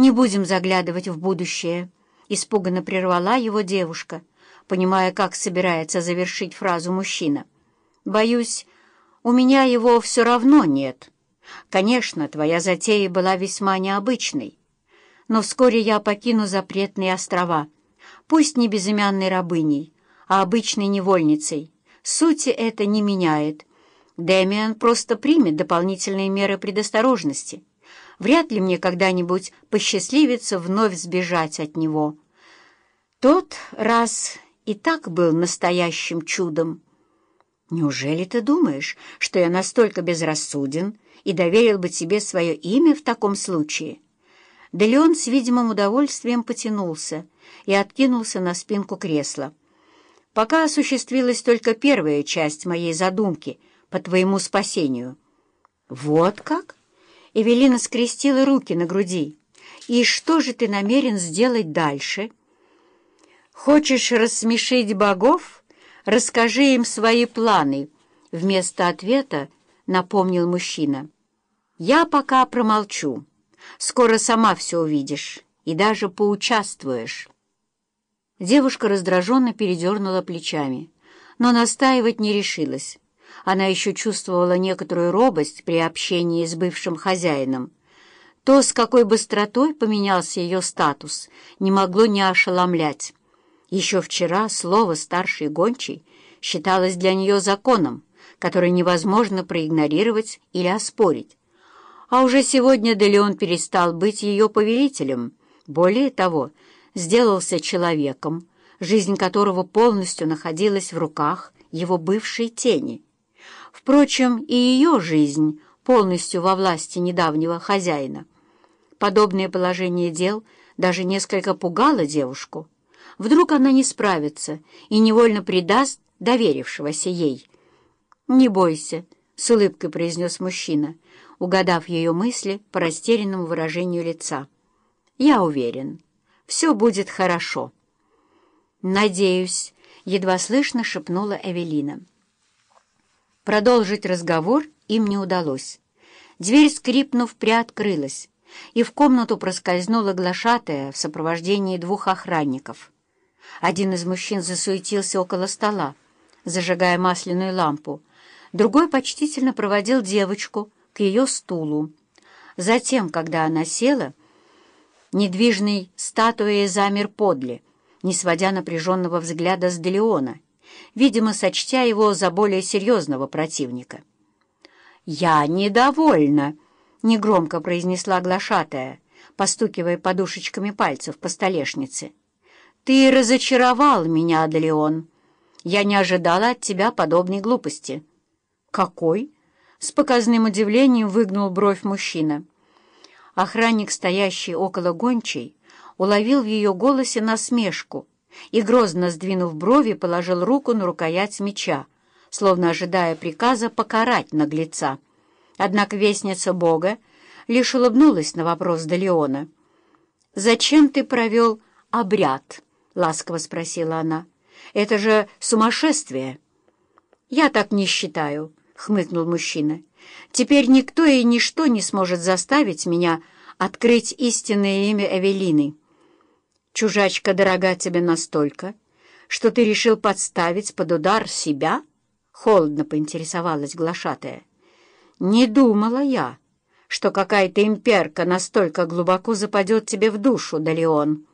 «Не будем заглядывать в будущее», — испуганно прервала его девушка, понимая, как собирается завершить фразу мужчина. «Боюсь, у меня его все равно нет. Конечно, твоя затея была весьма необычной, но вскоре я покину запретные острова, пусть не безымянной рабыней, а обычной невольницей. Сути это не меняет. Дэмиан просто примет дополнительные меры предосторожности» вряд ли мне когда-нибудь посчастливится вновь сбежать от него. Тот раз и так был настоящим чудом. Неужели ты думаешь, что я настолько безрассуден и доверил бы тебе свое имя в таком случае?» Да Леон с видимым удовольствием потянулся и откинулся на спинку кресла. «Пока осуществилась только первая часть моей задумки по твоему спасению». «Вот как?» Эвелина скрестила руки на груди. «И что же ты намерен сделать дальше?» «Хочешь рассмешить богов? Расскажи им свои планы», — вместо ответа напомнил мужчина. «Я пока промолчу. Скоро сама все увидишь и даже поучаствуешь». Девушка раздраженно передернула плечами, но настаивать не решилась. Она еще чувствовала некоторую робость при общении с бывшим хозяином. То, с какой быстротой поменялся ее статус, не могло не ошеломлять. Еще вчера слово «старший гончий» считалось для нее законом, который невозможно проигнорировать или оспорить. А уже сегодня Делеон перестал быть ее повелителем. Более того, сделался человеком, жизнь которого полностью находилась в руках его бывшей тени — Впрочем, и ее жизнь полностью во власти недавнего хозяина. Подобное положение дел даже несколько пугало девушку. Вдруг она не справится и невольно предаст доверившегося ей. «Не бойся», — с улыбкой произнес мужчина, угадав ее мысли по растерянному выражению лица. «Я уверен, все будет хорошо». «Надеюсь», — едва слышно шепнула Эвелина. Продолжить разговор им не удалось. Дверь, скрипнув, приоткрылась, и в комнату проскользнула глашатая в сопровождении двух охранников. Один из мужчин засуетился около стола, зажигая масляную лампу, другой почтительно проводил девочку к ее стулу. Затем, когда она села, недвижный статуей замер подле, не сводя напряженного взгляда с Делеона — видимо, сочтя его за более серьезного противника. «Я недовольна», — негромко произнесла глашатая, постукивая подушечками пальцев по столешнице. «Ты разочаровал меня, Аделеон. Я не ожидала от тебя подобной глупости». «Какой?» — с показным удивлением выгнул бровь мужчина. Охранник, стоящий около гончей, уловил в ее голосе насмешку и, грозно сдвинув брови, положил руку на рукоять меча, словно ожидая приказа покарать наглеца. Однако вестница Бога лишь улыбнулась на вопрос Далеона. «Зачем ты провел обряд?» — ласково спросила она. «Это же сумасшествие!» «Я так не считаю», — хмыкнул мужчина. «Теперь никто и ничто не сможет заставить меня открыть истинное имя Эвелины». Чужачка дорога тебе настолько, что ты решил подставить под удар себя? Холодно поинтересовалась глашатая. Не думала я, что какая-то имперка настолько глубоко западет тебе в душу, Далеон.